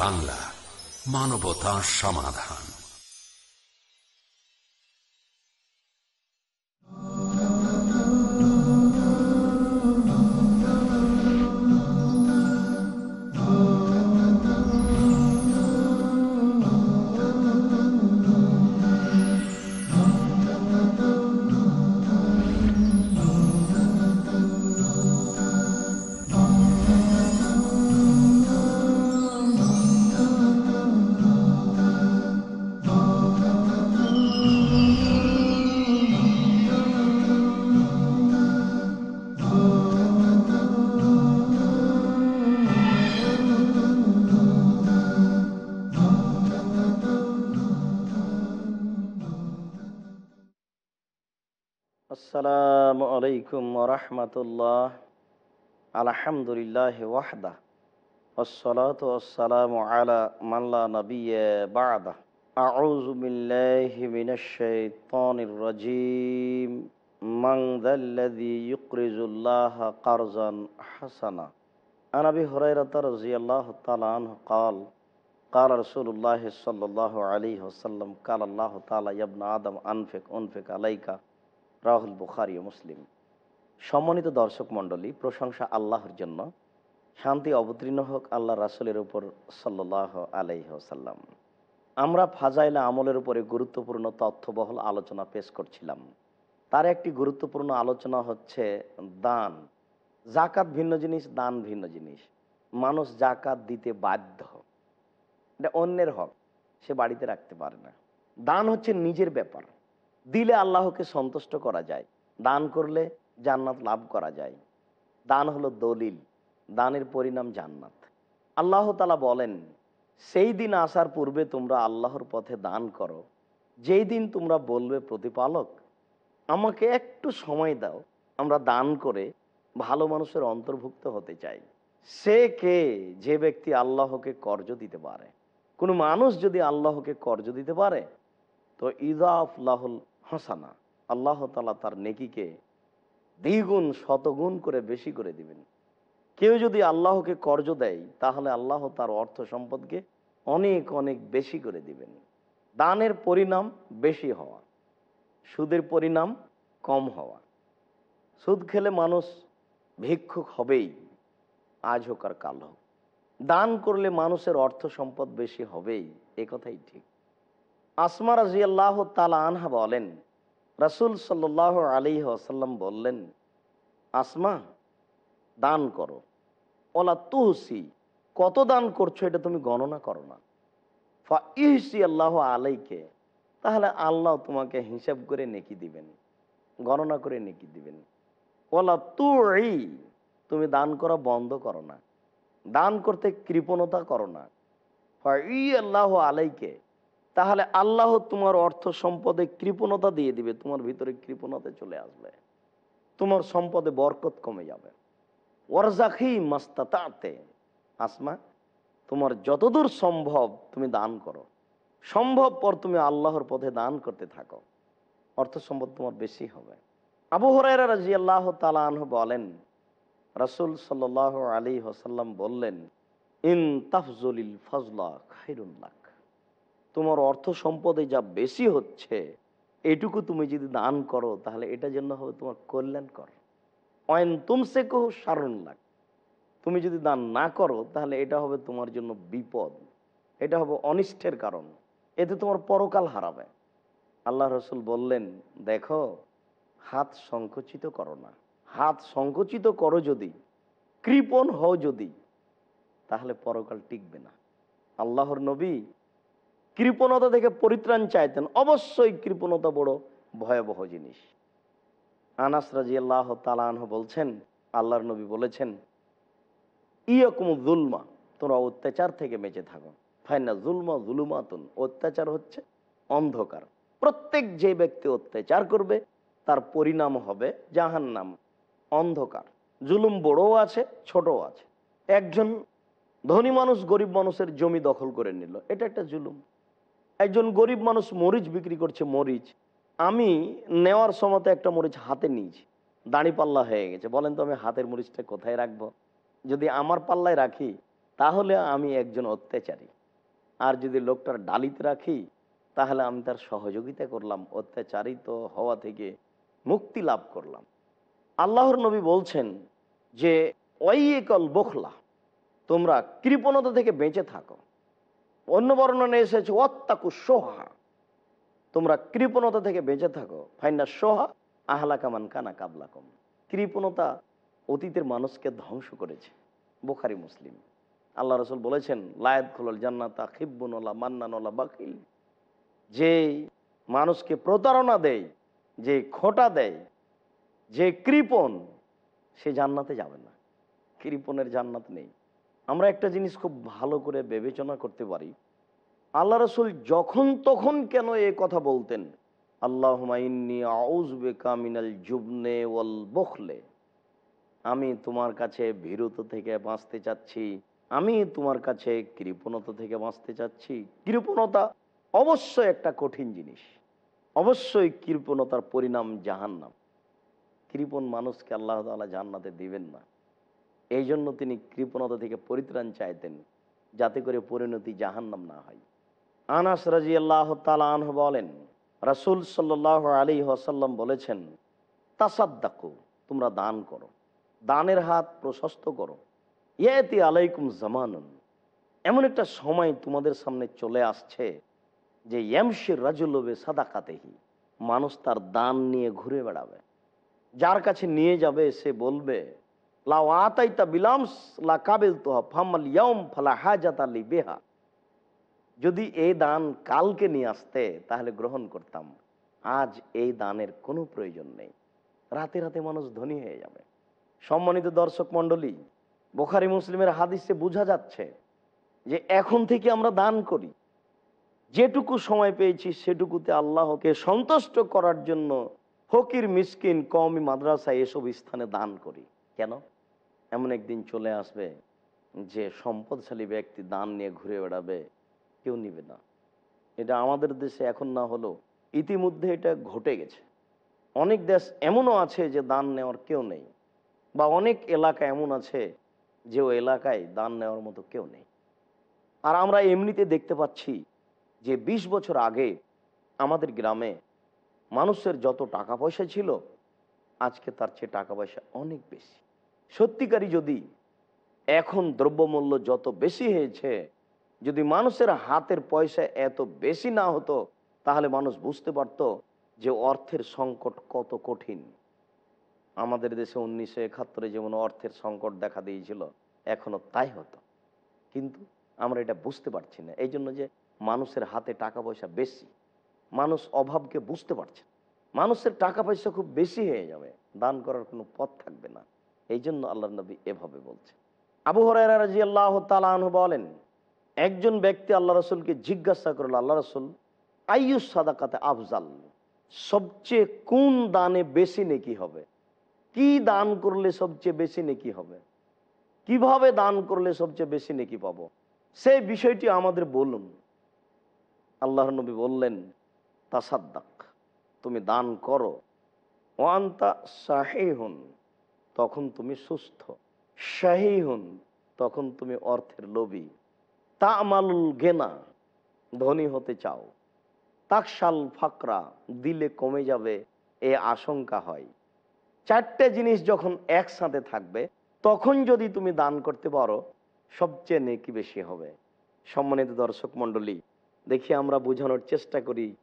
বাংলা মানবতা সমাধান। আসসালামু আলাইকুম ওরহমতুল্লাহ আলহামদুলিল্লাহ ওয়াহদা والصلاة والسلام على من لا نبي بعده أعوذ بالله من الشيطان الرجيم من ذا الذي يقرض الله قرضا حسنا عن أبي هريرة رضي الله تعالى عنه قال قال رسول الله صلى الله عليه وسلم قال الله تعالى يا ابن آدم أنفق أنفق عليك রাহুল বুখারি ও মুসলিম। সম্মানিত দর্শক মণ্ডলী, প্রশংসা আল্লাহর জন্য। শান্তি অবতীর্ণ হোক আল্লাহ রাসুলের উপর সাল্লাহ আলাইসাল্লাম আমরা ফাজাইলা আমলের উপরে গুরুত্বপূর্ণ তথ্যবহল আলোচনা পেশ করছিলাম। তার একটি গুরুত্বপূর্ণ আলোচনা হচ্ছে দান। জাকাত ভিন্ন জিনিস, দান ভিন্ন জিনিস। মানুষ জাকাত দিতে বাধ্য। এটা অন্যের হক, সে বাড়িতে রাখতে পারে না। দান হচ্ছে নিজের ব্যাপার। দিলে আল্লাহকে সন্তুষ্ট করা যায়। দান করলে জান্নাত লাভ করা যায়। দান হলো দলিল, দানের পরিণাম জান্নাত। আল্লাহ তালা বলেন, সেই দিন আসার পূর্বে তোমরা আল্লাহর পথে দান করো। যেই দিন তোমরা বলবে প্রতিপালক, আমাকে একটু সময় দাও, আমরা দান করে ভালো মানুষের অন্তর্ভুক্ত হতে চাই। সে কে? যে ব্যক্তি আল্লাহকে কর্জ দিতে পারে। কোনো মানুষ যদি আল্লাহকে কর্জ দিতে পারে, তো ইদাফলাহুল হাসানা, আল্লাহ তালা তার নেকিকে দ্বিগুণ, শতগুণ করে বেশি করে দিবেন। কেউ যদি আল্লাহকে কর্জ দেয়, তাহলে আল্লাহ তার অর্থ সম্পদকে অনেক অনেক বেশি করে দিবেন। দানের পরিণাম বেশি হওয়া, সুদের পরিণাম কম হওয়া। সুদ খেলে মানুষ ভিক্ষুক হবেই, আজ হোক আর কাল হোক। দান করলে মানুষের অর্থ সম্পদ বেশি হবেই, এ কথাই ঠিক। আসমা রাজি আল্লাহ তালা আনহা বলেন, রাসুল সাল্লাহ আলী আসাল্লাম বললেন, আসমা, দান করো। ওলা তুহসি, কত দান করছ এটা তুমি গণনা করো না। ফা ইহসি আল্লাহ আলাইকে, তাহলে আল্লাহ তোমাকে হিসাব করে নেকি দিবেন, গণনা করে নেকি দিবেন। ওলা তুই, তুমি দান করা বন্ধ করো না। দান করতে কৃপণতা করো না। ফা ই আল্লাহ আলাইকে তাহলে আল্লাহ তোমার অর্থ সম্পদে কৃপণতা দিয়ে দিবে, তোমার ভিতরে কৃপণতা চলে আসবে। তোমার সম্পদে বরকত কমে যাবে। আসমা, তোমার যতদূর সম্ভব তুমি দান করো। সম্ভব পর তুমি আল্লাহর পথে দান করতে থাকো। অর্থ সম্পদ তোমার বেশি হবে। আবু হরাইরা রাজি আল্লাহ তালাহ বলেন, রাসুল সাল আলী হাসাল্লাম বললেন, ইন তাফজলিল ফজলা খাইরুল্লাহ তোমার অর্থ সম্পদে যা বেশি হচ্ছে, এটুকু তুমি যদি দান করো, তাহলে এটা জন্য হবে তোমার কল্যাণকর। অয়ন তুমসে কহ সারণ লাগ তুমি যদি দান না করো, তাহলে এটা হবে তোমার জন্য বিপদ। এটা হবে অনিষ্টের কারণ। এতে তোমার পরকাল হারাবে। আল্লাহ রসুল বললেন, দেখো, হাত সংকুচিত করো না। হাত সংকুচিত করো যদি, কৃপণ হও যদি, তাহলে পরকাল টিকবে না। আল্লাহর নবী কৃপণতা থেকে পরিত্রাণ চাইতেন। অবশ্যই কৃপণতা বড় ভয়াবহ জিনিস। আনাস রাজি আল্লাহ তালাহ বলছেন, আল্লাহর নবী বলেছেন ইয়কুম জুলমা, তোমরা অত্যাচার থেকে বেঁচে থাকো। ফাইনা জুলমা জুলুমাতুন, অত্যাচার হচ্ছে অন্ধকার। প্রত্যেক যে ব্যক্তি অত্যাচার করবে, তার পরিণাম হবে জাহান নাম অন্ধকার। জুলুম বড়ও আছে, ছোটও আছে। একজন ধনী মানুষ গরিব মানুষের জমি দখল করে নিল, এটা একটা জুলুম। একজন গরিব মানুষ মরিচ বিক্রি করছে মরিচ, আমি নেওয়ার সময় একটা মরিচ হাতে নিয়েছি, দাড়ি পাল্লা হয়ে গেছে। বলেন তো আমি হাতের মরিচটা কোথায় রাখব? যদি আমার পাল্লায় রাখি, তাহলে আমি একজন অত্যাচারী। আর যদি লোকটার ডালিতে রাখি, তাহলে আমি তার সহযোগিতা করলাম, অত্যাচারিত হওয়া থেকে মুক্তি লাভ করলাম। আল্লাহর নবী বলছেন যে ওয়াইকল বখলা তোমরা কৃপণতা থেকে বেঁচে থাকো। অন্য বর্ণনে এসেছে অত্যাকু সোহা তোমরা কৃপণতা থেকে বেঁচে থাকো। ফাইনা সোহা আহলা কামান কানা কাবলা কম কৃপণতা অতীতের মানুষকে ধ্বংস করেছে। বোখারি, মুসলিম। আল্লাহ রসুল বলেছেন লায়ত খোলল জান্নাতা খিব্বুনলা মান্নানলা বাকিল। যে মানুষকে প্রতারণা দেয়, যে খোটা দেয়, যে কৃপণ, সে জান্নাতে যাবে না। কৃপণের জান্নাত নেই। আমরা একটা জিনিস খুব ভালো করে বিবেচনা করতে পারি। আল্লাহ রসুল যখন তখন কেন এ কথা বলতেন? আল্লাহ আমি তোমার কাছে ভীরুত থেকে বাঁচতে চাচ্ছি। আমি তোমার কাছে কৃপণতা থেকে বাঁচতে চাচ্ছি। কৃপণতা অবশ্যই একটা কঠিন জিনিস। অবশ্যই কৃপণতার পরিণাম জাহান্নাম। কৃপণ মানুষকে আল্লাহ তালা জান্নাতে দিবেন না। এই জন্য তিনি কৃপণতা থেকে পরিত্রাণ চাইতেন, যাতে করে পরিণতি জাহান্নাম না হয়। আনাস রাজি আল্লাহ তালাহ বলেন, রাসুল সাল্লাহ আলী আসাল্লাম বলেছেন, তাসাদ্দাকু, তোমরা দান করো। দানের হাত প্রশস্ত করো। ইয়াতি আলাইকুম জামানুন। এমন একটা সময় তোমাদের সামনে চলে আসছে যে ইয়ামশির রাজুলবে সাদাকাতেহি মানুষ তার দান নিয়ে ঘুরে বেড়াবে। যার কাছে নিয়ে যাবে, সে বলবে লাও আতাইতা বিলামস লা কাবিল তোহা ফালা হাজাত আলী বেহা যদি এই দান কালকে নিয়ে আসতে তাহলে গ্রহণ করতাম আজ এই দানের কোনো প্রয়োজন নেই রাতে রাতে মানুষ ধনী হয়ে যাবে সম্মানিত দর্শক মণ্ডলী বোখারি মুসলিমের হাদিসে বোঝা যাচ্ছে যে এখন থেকে আমরা দান করি যেটুকু সময় পেয়েছি সেটুকুতে আল্লাহকে সন্তুষ্ট করার জন্য ফকির মিসকিন কমি মাদ্রাসা এসব স্থানে দান করি কেন এমন একদিন চলে আসবে যে সম্পদশালী ব্যক্তি দান নিয়ে ঘুরে বেড়াবে, কেউ নিবে না। এটা আমাদের দেশে এখন না হলো ইতিমধ্যে এটা ঘটে গেছে। অনেক দেশ এমনও আছে যে দান নেওয়ার কেউ নেই, বা অনেক এলাকা এমন আছে যে ওই এলাকায় দান নেওয়ার মতো কেউ নেই। আর আমরা এমনিতে দেখতে পাচ্ছি যে ২০ বছর আগে আমাদের গ্রামে মানুষের যত টাকা পয়সা ছিল, আজকে তার চেয়ে টাকা পয়সা অনেক বেশি। সত্যিকারই যদি এখন দ্রব্যমূল্য যত বেশি হয়েছে, যদি মানুষের হাতের পয়সা এত বেশি না হতো, তাহলে মানুষ বুঝতে পারত যে অর্থের সংকট কত কঠিন। আমাদের দেশে উনিশশো একাত্তরে যেমন অর্থের সংকট দেখা দিয়েছিল, এখনও তাই হতো। কিন্তু আমরা এটা বুঝতে পারছি না। এই জন্য যে মানুষের হাতে টাকা পয়সা বেশি, মানুষ অভাবকে বুঝতে পারছে মানুষের টাকা পয়সা খুব বেশি হয়ে যাবে, দান করার কোনো পথ থাকবে না। এই জন্য আল্লাহ নবী এভাবে বলছে। আবু হরাজি আল্লাহ তালাহ বলেন, একজন ব্যক্তি আল্লাহ রসুলকে জিজ্ঞাসা করল, আল্লাহ রসুল আইয়ুস সাদাকাতে আফজাল? সবচেয়ে কোন দানে বেশি নেকি হবে? কি দান করলে সবচেয়ে বেশি নেকি হবে? কীভাবে দান করলে সবচেয়ে বেশি নেকি পাবো? সেই বিষয়টি আমাদের বলুন। আল্লাহ নবী বললেন, তাসাদ্দাক, তুমি দান করো। ওয়ান্তা শাহিহুন তখন তুমি সুস্থ। শাহিহুন, তখন তুমি অর্থের লোভী। তা আমালুল গেনা, ধনী হতে চাও। তাকশাল ফাকরা, দিলে কমে যাবে, এ আশঙ্কা হয়। চারটে জিনিস যখন একসাথে থাকবে, তখন যদি তুমি দান করতে পারো, সবচেয়ে নেকি বেশি হবে। সম্মানিত দর্শক মণ্ডলী, দেখি আমরা বোঝানোর চেষ্টা করি,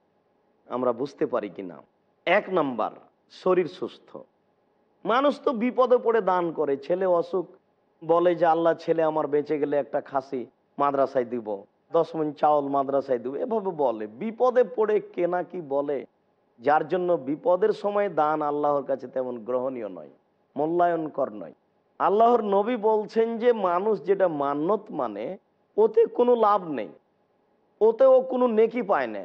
আমরা বুঝতে পারি কিনা। এক নাম্বার, শরীর সুস্থ। মানুষ তো বিপদে পড়ে দান করে। ছেলে অসুখ বলে যে, আল্লাহ, ছেলে আমার বেঁচে গেলে একটা খাসি মাদ্রাসায় দিব, দশ মন চাউল মাদ্রাসায় দিব। এভাবে বলে। বিপদে পড়ে কেনা কি বলে, যার জন্য বিপদের সময় দান আল্লাহর কাছে তেমন গ্রহণীয় নয়, মূল্যায়নকর নয়। আল্লাহর নবী বলছেন যে, মানুষ যেটা মান্যত মানে ওতে কোনো লাভ নেই, ওতেও কোনো নেকি পায় না।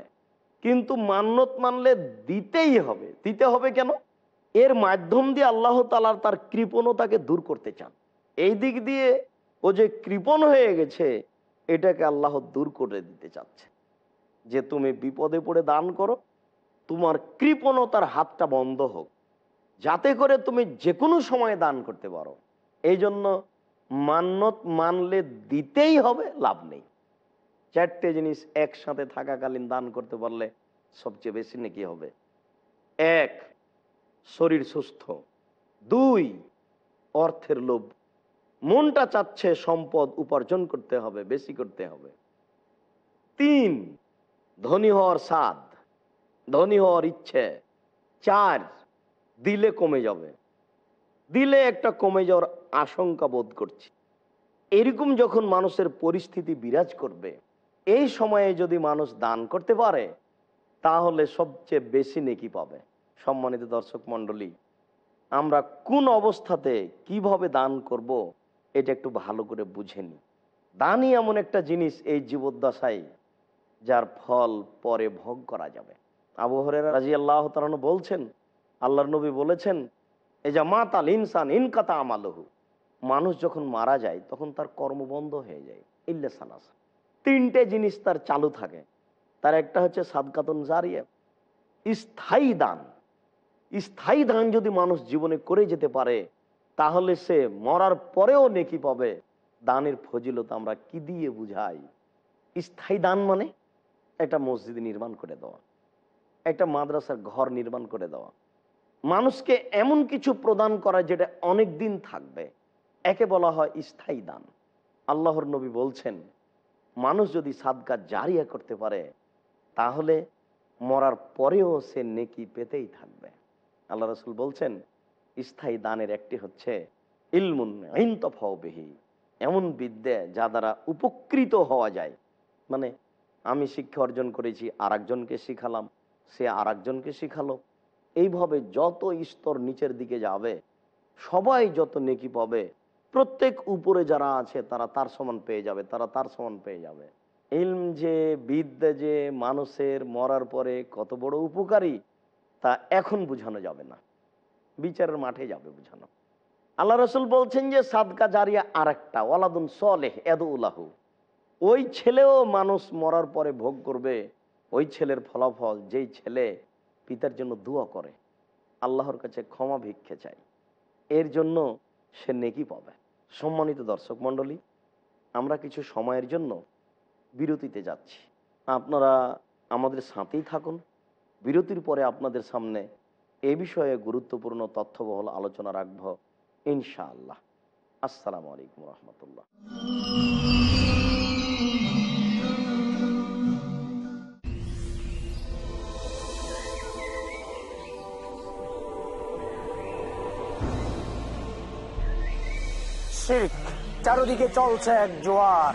কিন্তু মান্যত মানলে দিতেই হবে। দিতে হবে কেন? এর মাধ্যম দিয়ে আল্লাহ তালার তার কৃপণতাকে দূর করতে চান। এই দিক দিয়ে ও যে কৃপণ হয়ে গেছে, এটাকে আল্লাহ দূর করে দিতে চাচ্ছে। যে তুমি বিপদে পড়ে দান করো, তোমার কৃপণতার হাতটা বন্ধ হোক। যাতে করে তুমি যে কোনো সময় দান করতে পারো। এই জন্য মান্যত মানলে দিতেই হবে, লাভ নেই। চারটে জিনিস একসাথে থাকাকালীন দান করতে পারলে সবচেয়ে বেশি নাকি হবে। এক শরীর সুস্থ। দুই, অর্থের লোভ। মনটা চাচ্ছে সম্পদ উপার্জন করতে হবে, বেশি করতে হবে। তিন, ধনী হওয়ার স্বাদ, ধনী হওয়ার ইচ্ছে। চার, দিলে কমে যাবে। দিলে একটা কমে যাওয়ার আশঙ্কা বোধ করছি। এরকম যখন মানুষের পরিস্থিতি বিরাজ করবে, এই সময়ে যদি মানুষ দান করতে পারে, তাহলে সবচেয়ে বেশি নেকি পাবে। সম্মানিত দর্শক মণ্ডলী, আমরা কোন অবস্থাতে কীভাবে দান করব, এটা একটু ভালো করে বুঝে নি দানই এমন একটা জিনিস এই জীবদ্দশায় যার ফল পরে ভোগ করা যাবে। আবহরের রাজি আল্লাহ তালন বলছেন, আল্লাহর নবী বলেছেন এই যা মাতাল ইনসান ইনকাতা আমালহু। মানুষ যখন মারা যায়, তখন তার কর্ম বন্ধ হয়ে যায়, ইল্লে সালাস। তিনটে জিনিস তার চালু থাকে। তার একটা হচ্ছে সাদকাতন জারিয়া, স্থায়ী দান। স্থায়ী দান যদি মানুষ জীবনে করে যেতে পারে, তাহলে সে মরার পরেও নেকি পাবে। দানের ফজিলত আমরা কি দিয়ে বুঝাই? স্থায়ী দান মানে একটা মসজিদ নির্মাণ করে দেওয়া, একটা মাদ্রাসার ঘর নির্মাণ করে দেওয়া। মানুষকে এমন কিছু প্রদান করা যেটা অনেক দিন থাকবে। একে বলা হয় স্থায়ী দান। আল্লাহর নবী বলছেন, মানুষ যদি সাদকা জারিয়া করতে পারে, তাহলে মরার পরেও সে নেকি পেতেই থাকবে। আল্লাহ রসুল বলছেন, স্থায়ী দানের একটি হচ্ছে ইলমুন বেহি এমন বিদ্যা যা দ্বারা উপকৃত হওয়া যায়। মানে আমি শিক্ষা অর্জন করেছি আর একজনকে শিখালাম, সে আর একজনকে শিখালো। এইভাবে যত স্তর নিচের দিকে যাবে, সবাই যত নেকি পাবে, প্রত্যেক উপরে যারা আছে, তারা তার সমান পেয়ে যাবে, তারা তার সমান পেয়ে যাবে। ইলম যে, বিদ্যা যে, মানুষের মরার পরে কত বড় উপকারী তা এখন বুঝানো যাবে না। বিচারের মাঠে যাবে বুঝানো। আল্লাহ রসুল বলছেন যে, সাদকা জারিয়া আর একটা ওয়ালাদুন সলেহ এদুল্লাহু ওই ছেলেও মানুষ মরার পরে ভোগ করবে, ওই ছেলের ফলাফল যেই ছেলে পিতার জন্য দোয়া করে, আল্লাহর কাছে ক্ষমা ভিক্ষে চাই এর জন্য সে নেকি পাবে। সম্মানিত দর্শক মণ্ডলী, আমরা কিছু সময়ের জন্য বিরতিতে যাচ্ছি। আপনারা আমাদের সাথেই থাকুন বিরতির পরে আপনাদের সামনে এ বিষয়ে গুরুত্বপূর্ণ তথ্যবহল আলোচনা রাখব, ইনশাআল্লাহ। আসসালামু আলাইকুম রহমতুল্লাহ। চারদিকে চলছে এক জোয়ার।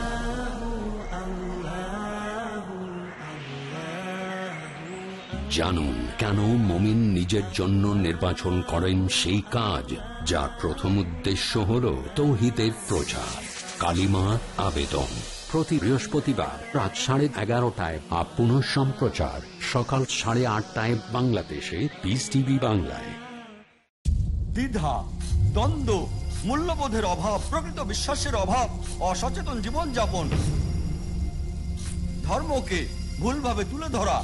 জানুন কেন মমিন নিজের জন্য নির্বাচন করেন সেই কাজ যার প্রথম উদ্দেশ্য হল তৌহিদের প্রচার। কালিমা আবেদন। প্রতি বৃহস্পতিবার রাত সাড়ে এগারোটায় আপ পুনঃ সম্প্রচার। সকাল সাড়ে আটটায় বাংলাদেশে। পিস টিভি বাংলায়। দ্বিধা, দ্বন্দ্ব, মূল্যবোধের অভাব, প্রকৃত বিশ্বাসের অভাব, অসচেতন জীবনযাপন, ধর্মকে ভুলভাবে তুলে ধরা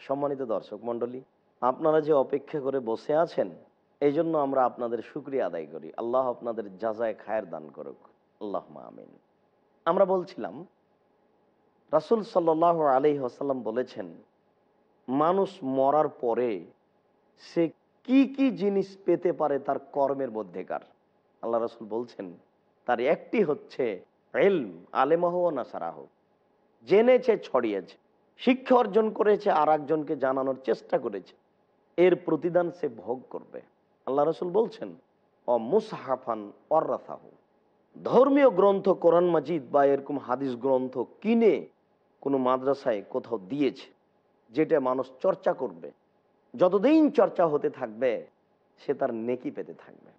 সম্মানিত দর্শক মণ্ডলী, আপনারা যে অপেক্ষা করে বসে আছেন এই জন্য আমরা আপনাদের শুক্রিয়া আদায় করি। আল্লাহ আপনাদের যাজায় খায়ের দান করুক। আল্লাহ আমিন। আমরা বলছিলাম, রাসুল সাল্লাহ আলি আসাল্লাম বলেছেন, মানুষ মরার পরে সে কি কি জিনিস পেতে পারে তার কর্মের মধ্যেকার। আল্লাহ রসুল বলছেন, তার একটি হচ্ছে এলম আলেমাহ নাসারাহ জেনেছে, ছড়িয়েছে। শিক্ষা অর্জন করেছে, আর একজনকে জানানোর চেষ্টা করেছে। এর প্রতিদান সে ভোগ করবে। আল্লাহ রসুল বলছেন, অ মুসাহাফান ধর্মীয় গ্রন্থ কোরআন মাজিদ বা এরকম হাদিস গ্রন্থ কিনে কোনো মাদ্রাসায় কোথাও দিয়েছে, যেটা মানুষ চর্চা করবে। যতদিন চর্চা হতে থাকবে, সে তার নেকি পেতে থাকবে।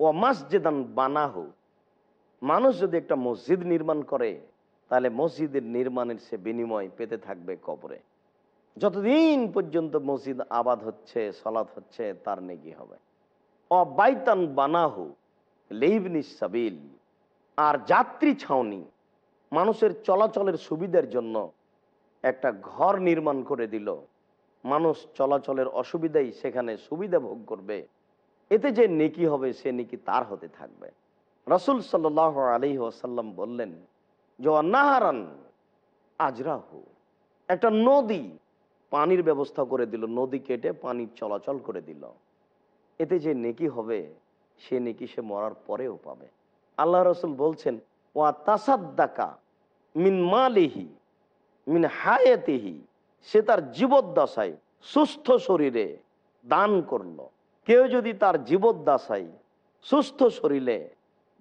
ও মাসজেদান বানাহু। মানুষ যদি একটা মসজিদ নির্মাণ করে তাহলে মসজিদের নির্মাণের সে বিনিময় পেতে থাকবে কবরে। যতদিন পর্যন্ত মসজিদ আবাদ হচ্ছে, সলাৎ হচ্ছে, তার নেকি হবে। অবাইতান বানাহু লেইবনি সাবিল। আর যাত্রী ছাউনি মানুষের চলাচলের সুবিধার জন্য একটা ঘর নির্মাণ করে দিল। মানুষ চলাচলের অসুবিধাই সেখানে সুবিধা ভোগ করবে। এতে যে নেকি হবে, সে নেকি তার হতে থাকবে। রসুল সাল্লাহ আলী ওসাল্লাম বললেন যে অনাহারান আজরাহু। একটা নদী পানির ব্যবস্থা করে দিল, নদী কেটে পানি চলাচল করে দিল। এতে যে নেকি হবে, সে নেকি সে মরার পরেও পাবে। আল্লাহ রসুল বলছেন, ওয়া তাসাদ্দাকা মিন মালিহি, মিন হায়াতিহি। সে তার জীবদ্দশায় সুস্থ শরীরে দান করল। কেউ যদি তার জীবদ্দশায় সুস্থ শরীরে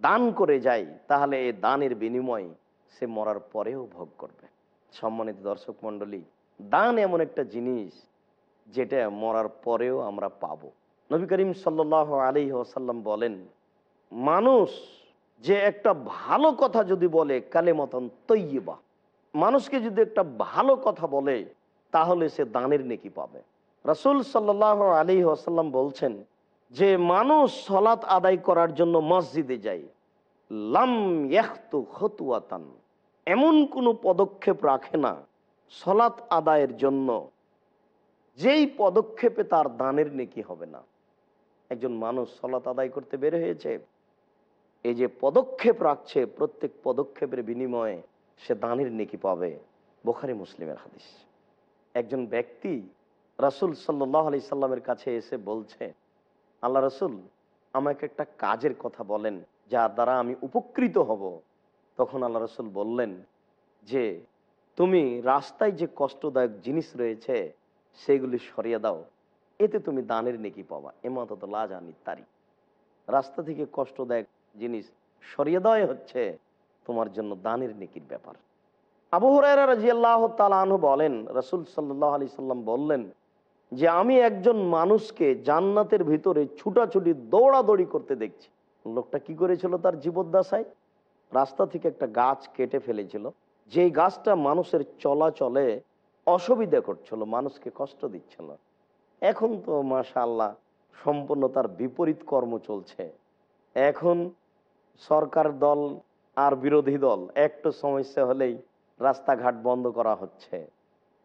দান করে যায়, তাহলে এই দানের বিনিময় সে মরার পরেও ভোগ করবে। সম্মানিত দর্শক মণ্ডলী, দান এমন একটা জিনিস যেটা মরার পরেও আমরা পাব। নবী করিম সাল্লাহ আলী ওসাল্লাম বলেন, মানুষ যে একটা ভালো কথা যদি বলে কালে মতন তৈবা মানুষকে যদি একটা ভালো কথা বলে, তাহলে সে দানের নেকি পাবে। রসুল সাল্লাহ আলী আসাল্লাম বলছেন যে, মানুষ সলাৎ আদায় করার জন্য মসজিদে যায়। লাম ইয়াহতু খতুয়াতান এমন কোনো পদক্ষেপ রাখে না সলাৎ আদায়ের জন্য। যেই পদক্ষেপে তার দানের নেকি হবে না। একজন মানুষ সলাৎ আদায় করতে বের হয়েছে, এই যে পদক্ষেপ রাখছে, প্রত্যেক পদক্ষেপের বিনিময়ে সে দানের নেকি পাবে। বোখারি মুসলিমের হাদিস। একজন ব্যক্তি রাসুল সাল্লাহ আলি সাল্লামের কাছে এসে বলছে, আল্লাহ রসুল, আমাকে একটা কাজের কথা বলেন। যার দ্বারা আমি উপকৃত হব। তখন আল্লাহ রসুল বললেন যে, তুমি রাস্তায় যে কষ্টদায়ক জিনিস রয়েছে, সেগুলি সরিয়ে দাও। এতে তুমি দানের নেকি পাবা। এমত লাজানি তারি রাস্তা থেকে কষ্টদায়ক জিনিস সরিয়ে দেওয়াই হচ্ছে তোমার জন্য দানের নেকির ব্যাপার। আবু বলেন, রসুল সাল্লাহ আলি সাল্লাম বললেন যে, আমি একজন মানুষকে জান্নাতের ভিতরে ছুটাছুটি, দৌড়াদৌড়ি করতে দেখছি। লোকটা কি করেছিল তার জীবদ্দশায়? রাস্তা থেকে একটা গাছ কেটে ফেলেছিল। যেই গাছটা মানুষের চলাচলে অসুবিধা করছিল, মানুষকে কষ্ট দিচ্ছিল এখন তো মাশা আল্লাহ সম্পূর্ণ তার বিপরীত কর্ম চলছে। এখন সরকার দল আর বিরোধী দল একটু সমস্যা হলেই রাস্তাঘাট বন্ধ করা হচ্ছে।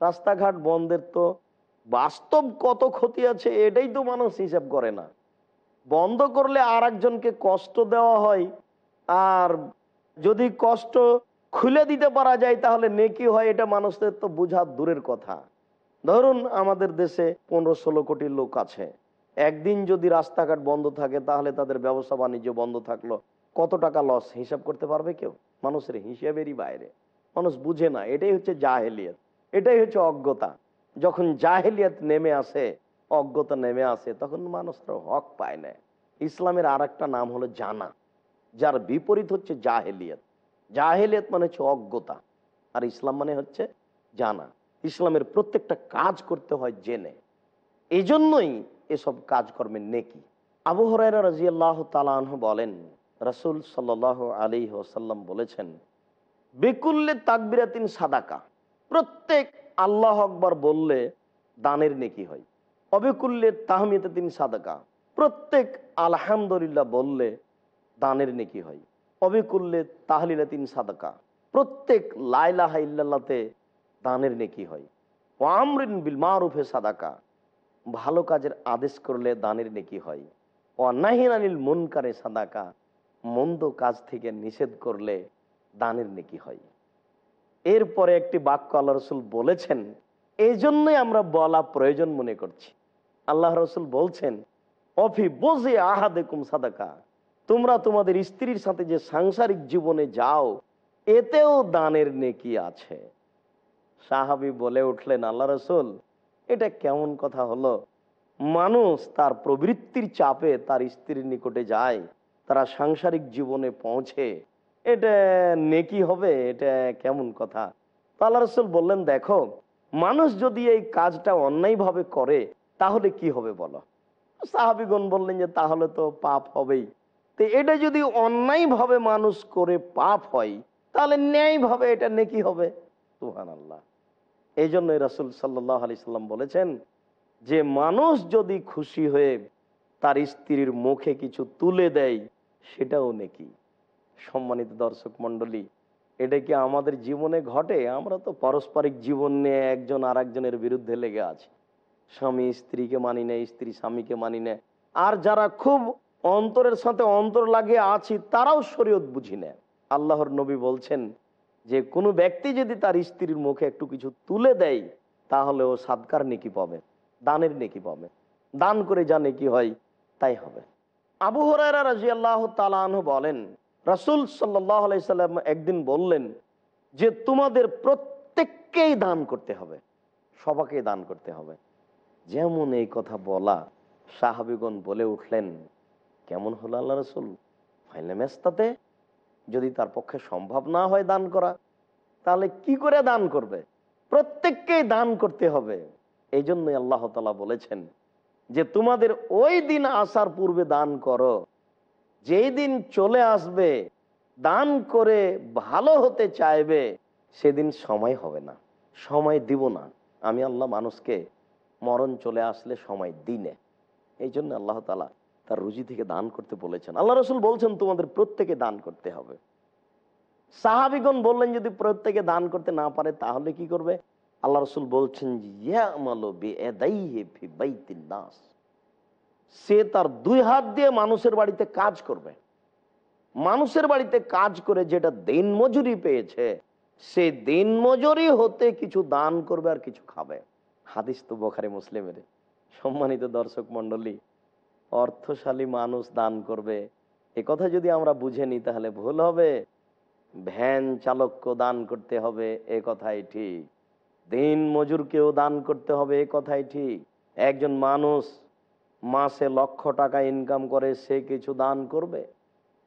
রাস্তাঘাট বন্ধের তো বাস্তব কত ক্ষতি আছে, এটাই তো মানুষ হিসাব করে না। বন্ধ করলে আর একজনকে কষ্ট দেওয়া হয়। আর যদি কষ্ট খুলে দিতে পারা যায়, তাহলে নেকি হয়, এটা মানুষদের তো বোঝা দূরের কথা। ধরুন আমাদের দেশে পনেরো ষোলো কোটি লোক আছে। একদিন যদি রাস্তাঘাট বন্ধ থাকে, তাহলে তাদের ব্যবসা বাণিজ্য বন্ধ থাকল। কত টাকা লস হিসাব করতে পারবে কেউ? মানুষের হিসেবেরই বাইরে। মানুষ বুঝে না, এটাই হচ্ছে জাহেলিয়ত। এটাই হচ্ছে অজ্ঞতা। যখন জাহেলিয়াত নেমে আসে অজ্ঞতা নেমে আসে, তখন মানুষ আর হক পায় না। ইসলামের আর নাম হলো জানা, যার বিপরীত হচ্ছে জাহেলিয়ত। জাহেলিয়ত মানে হচ্ছে অজ্ঞতা, আর ইসলাম মানে হচ্ছে জানা। ইসলামের প্রত্যেকটা কাজ করতে হয় জেনে। এই জন্যই এসব কাজকর্মের নেকি। আবু হরাইরা রাজিয়াল্লাহ তালাহ বলেন, রসুল সাল্লাহ আলী ওসাল্লাম বলেছেন, বেকুল্লে তাকবিরাতিন সাদাকা। প্রত্যেক আল্লাহ আকবর বললে দানের নেকি হয়। অবেকুল্লে তাহমিয়াতে তিন সাদাকা? প্রত্যেক আলহামদুলিল্লাহ বললে দানের নেকি হয়। অবেকুল্লে তাহলিলা তিন সাদাকা? প্রত্যেক লাইলাহা ইল্লাল্লাতে দানের নেকি হয়। ও আমরিন বিল মারুফে সাদাকা। ভালো কাজের আদেশ করলে দানের নেকি হয়। ও নাহিন আনিল মুনকারে সাদাকা। মন্দ কাজ থেকে নিষেধ করলে দানের নেকি হয়। এরপরে একটি বাক্য আল্লাহ রসুল বলেছেন এই জন্যই আমরা বলা প্রয়োজন মনে করছি। আল্লাহ রসুল বলছেন, অফি বোঝে আহাদেকুম সাদাকা, তোমরা তোমাদের স্ত্রীর সাথে যে সাংসারিক জীবনে যাও, এতেও দানের নেকি আছে। সাহাবি বলে উঠলেন, আল্লাহ রসুল, এটা কেমন কথা হলো? মানুষ তার প্রবৃত্তির চাপে তার স্ত্রীর নিকটে যায়, তারা সাংসারিক জীবনে পৌঁছে। এটা নেকি হবে? এটা কেমন কথা? আল্লাহ রসুল বললেন, দেখো, মানুষ যদি এই কাজটা অন্যায়ভাবে করে তাহলে কি হবে বলো? সাহাবিগণ বললেন যে, তাহলে তো পাপ হবেই। তো এটা যদি অন্যায়ভাবে মানুষ করে পাপ হয়, তাহলে ন্যায়ভাবে এটা নেকি হবে? সুহান আল্লাহ এই জন্য রাসুল সাল্লাহ আলি সাল্লাম বলেছেন, যে মানুষ যদি খুশি হয়ে তার স্ত্রীর মুখে কিছু তুলে দেয়, সেটাও নেকি? সম্মানিত দর্শক মন্ডলী এটা কি আমাদের জীবনে ঘটে? আমরা তো পারস্পরিক জীবন নিয়ে একজন আর একজনের বিরুদ্ধে লেগে আছি। স্বামী স্ত্রীকে মানি না স্ত্রী স্বামীকে মানি না আর যারা খুব অন্তরের সাথে অন্তর লাগিয়ে আছি, তারাও শরীয়ত বুঝি না আল্লাহর নবী বলছেন যে, কোনো ব্যক্তি যদি তার স্ত্রীর মুখে একটু কিছু তুলে দেয়, তাহলে ও সাদকার নেকি পাবে, দানের নেকি পাবে। দান করে যা নেকি হয়, তাই হবে। আবু হরাইরা রাজি আল্লাহ তালাহ বলেন, রাসুল সাল্লাম একদিন বললেন যে, তোমাদের প্রত্যেককেই দান করতে হবে সবাকে দান করতে হবে। যেমন এই কথা বলা সাহাবিগণ বলে উঠলেন, কেমন হলো আল্লাহ রসুল? ফাইলে মেস্তাতে? যদি তার পক্ষে সম্ভব না হয় দান করা, তাহলে কি করে দান করবে? প্রত্যেককেই দান করতে হবে। এই জন্যই আল্লাহ তালা বলেছেন যে, তোমাদের ওই দিন আসার পূর্বে দান করো। যেই দিন চলে আসবে, দান করে ভালো হতে চাইবে, সেদিন সময় হবে না। সময় দিব না। আমি আল্লাহ মানুষকে মরণ চলে আসলে সময় দিনে। এই জন্য আল্লাহ তালা তার রুজি থেকে দান করতে বলেছেন। আল্লাহ রসুল বলছেন, তোমাদের প্রত্যেকে দান করতে হবে। সাহাবিগণ বললেন, যদি প্রত্যেকে দান করতে না পারে, তাহলে কি করবে? আল্লাহ রসুল বলছেন সে তার দুই হাত দিয়ে মানুষের বাড়িতে কাজ করবে। মানুষের বাড়িতে কাজ করে যেটা দিন মজুরি পেয়েছে, সে দিন মজুরি হতে কিছু দান করবে আর কিছু খাবে। হাদিস তো বখারে মুসলিমের সম্মানিত দর্শক মন্ডলী অর্থশালী মানুষ দান করবে। এ কথা যদি আমরা বুঝে নিই তাহলে ভুল হবে। ভ্যান চালককে দান করতে হবে, এ কথাই ঠিক। দিন মজুরকেও দান করতে হবে, এ কথাই ঠিক। একজন মানুষ মাসে লক্ষ টাকা ইনকাম করে, সে কিছু দান করবে?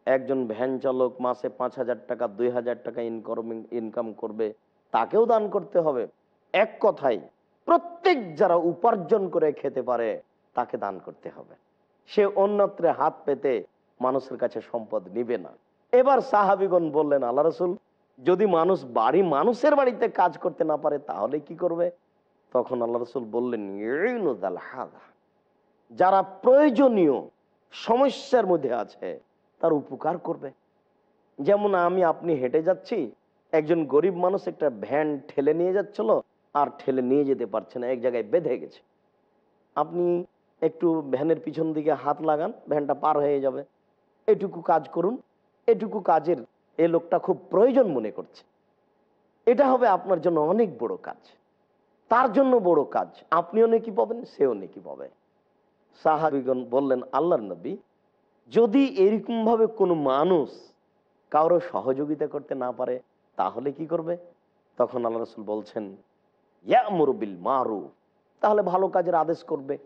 একজন ভ্যান চালক মাসে পাঁচ হাজার টাকা, দুই হাজার টাকা ইনকম ইনকাম করবে, তাকেও দান করতে হবে। এক কথাই প্রত্যেক যারা উপার্জন করে খেতে পারে, তাকে দান করতে হবে। সে অন্যত্রে হাত পেতে মানুষের কাছে সম্পদ নিবে না। এবার সাহাবিগণ বললেন, আল্লাহ রসুল, যদি মানুষ বাড়ি মানুষের বাড়িতে কাজ করতে না পারে, তাহলে কি করবে? তখন আল্লাহ রসুল বললেন যারা প্রয়োজনীয় সমস্যার মধ্যে আছে, তার উপকার করবে। যেমন আমি, আপনি হেঁটে যাচ্ছি, একজন গরিব মানুষ একটা ভ্যান ঠেলে নিয়ে যাচ্ছিল আর ঠেলে নিয়ে যেতে পারছে না, এক জায়গায় বেঁধে গেছে। আপনি একটু ভ্যানের পিছন দিকে হাত লাগান, ভ্যানটা পার হয়ে যাবে। এটুকু কাজ করুন, এটুকু কাজের এ লোকটা খুব প্রয়োজন মনে করছে। এটা হবে আপনার জন্য অনেক বড় কাজ। তার জন্য বড় কাজ। আপনিও নাকি পাবেন, সেও নাকি পাবে। সাহাবিগণ বললেন, আল্লাহর নবী, যদি এরকম ভাবে কোনো মানুষ কারও সহযোগিতা করতে না পারে, তাহলে কি করবে? তখন আল্লাহ রসুল বলছেন ইয়ামরুবিল মারু তাহলে ভালো কাজের আদেশ করবে।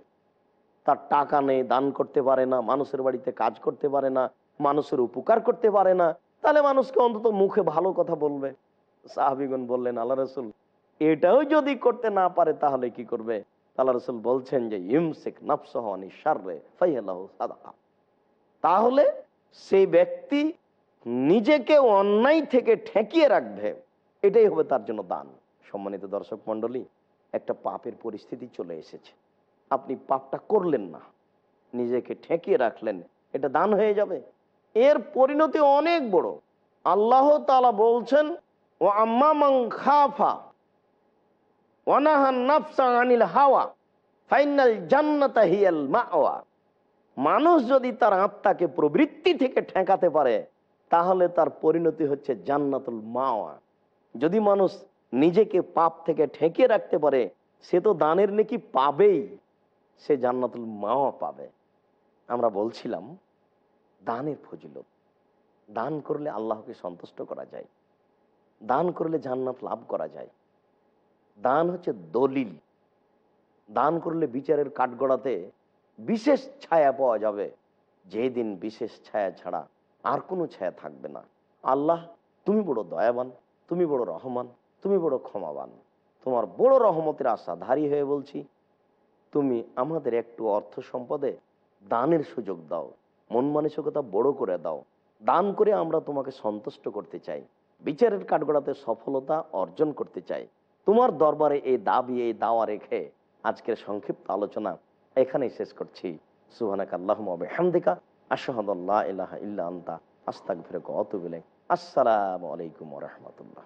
তার টাকা নেই, দান করতে পারে না, মানুষের বাড়িতে কাজ করতে পারে না, মানুষের উপকার করতে পারে না, তাহলে মানুষকে অন্তত মুখে ভালো কথা বলবে। সাহাবিগণ বললেন, আল্লাহ রসুল, এটাও যদি করতে না পারে তাহলে কি করবে? আল্লাহ রসুল বলছেন যে ইমসিক নফসহানি সাদাকা। তাহলে সেই ব্যক্তি নিজেকে অন্যায় থেকে ঠেকিয়ে রাখবে। এটাই হবে তার জন্য দান। সম্মানিত দর্শক মন্ডলী একটা পাপের পরিস্থিতি চলে এসেছে। আপনি পাপটা করলেন না, নিজেকে ঠেকিয়ে রাখলেন, এটা দান হয়ে যাবে। এর পরিণতি অনেক বড়। আল্লাহ তালা বলছেন ও হাওয়া ফাইনাল মাওয়া। মানুষ যদি তার আত্মাকে প্রবৃত্তি থেকে ঠেকাতে পারে, তাহলে তার পরিণতি হচ্ছে জান্নাতুল মাওয়া। যদি মানুষ নিজেকে পাপ থেকে ঠেকে রাখতে পারে, সে তো দানের নাকি পাবেই। সে জান্নাতুল মাওয়া পাবে। আমরা বলছিলাম, দানের ফজিলত। দান করলে আল্লাহকে সন্তুষ্ট করা যায়। দান করলে জান্নাত লাভ করা যায়। দান হচ্ছে দলিল। দান করলে বিচারের কাঠগড়াতে বিশেষ ছায়া পাওয়া যাবে। যেদিন বিশেষ ছায়া ছাড়া আর কোনো ছায়া থাকবে না। আল্লাহ, তুমি বড় দয়াবান, তুমি বড় রহমান তুমি বড় ক্ষমাবান। তোমার বড় রহমতের আশা ধারী হয়ে বলছি। তুমি আমাদের একটু অর্থ সম্পদে দানের সুযোগ দাও, মন মানসিকতা বড় করে দাও। দান করে আমরা তোমাকে সন্তুষ্ট করতে চাই, বিচারের কাঠগড়াতে সফলতা অর্জন করতে চাই। তোমার দরবারে এই দাবি, এই দাওয়া রেখে আজকের সংক্ষিপ্ত আলোচনা এখানেই শেষ করছি। সুহানাক আল্লাহ হামদিকা আশাহাদাল্লাহ ইলাহা ইল্লা আন্তা আস্তাক ফিরে কত বিলে আসসালামু আলাইকুম রহমতুল্লাহ।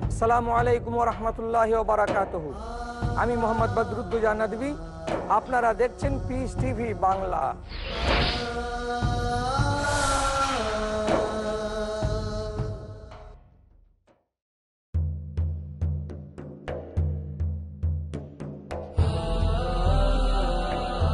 সালামু আলাইকুম রহমতুল্লাহ বারাকাত আমি মোহাম্মদ বদরুদ্দুজা নদী আপনারা দেখছেন পিস টিভি বাংলা।